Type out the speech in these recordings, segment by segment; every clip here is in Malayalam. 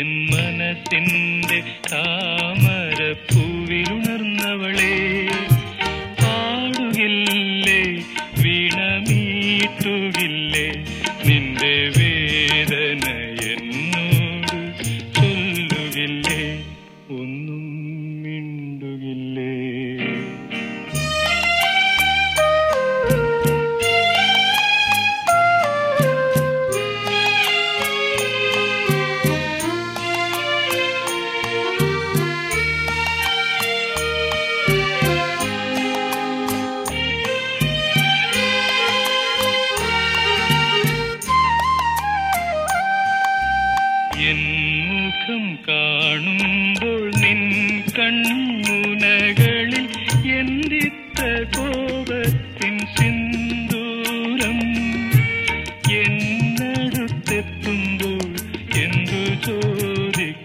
എൻ മനസ്സിന്റെ കാമ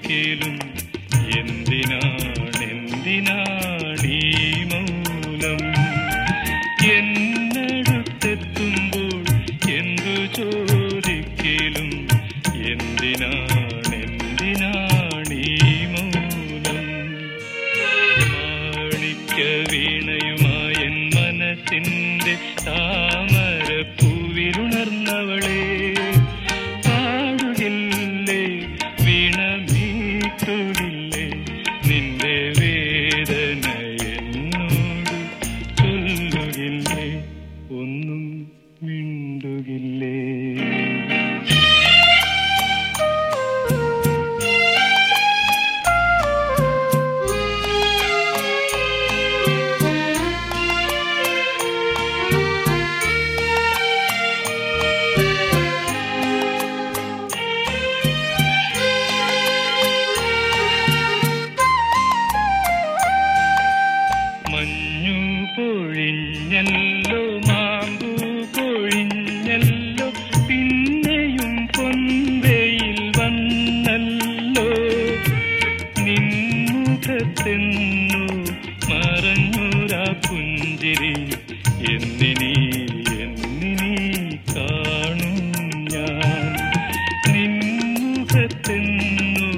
കേളും. എന്തിനാണ് എന്തിനാണ് മൗനം? എന്നടുത്തെത്തുമ്പോൾ എന്തു ചോദിക്കേലും? എന്തിനാണ് എന്തിനാണ് മൗനം? മാണിക്യ വീണയുമായ മനസ്സിന്റെ താ മിണ്ടുകില്ലേ പൊഴിഞ്ഞൻ മറഞ്ഞൂരാ പുഞ്ചിരി. എന്നിനി എന്നിനി കാണും ഞാൻ. നിൻമുഖത്തെന്നു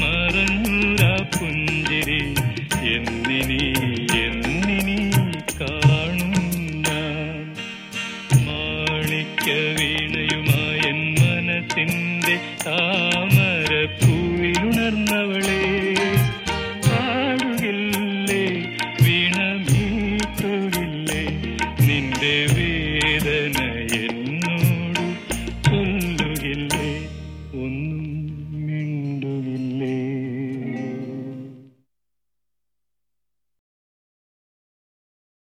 മറഞ്ഞൂരാ പുഞ്ചിരി. എന്നിനി എന്നിനി കാണും ഞാൻ. മാണിക്യ വീണയുമായ മനസ്സിന്റെ താമരപ്പൂ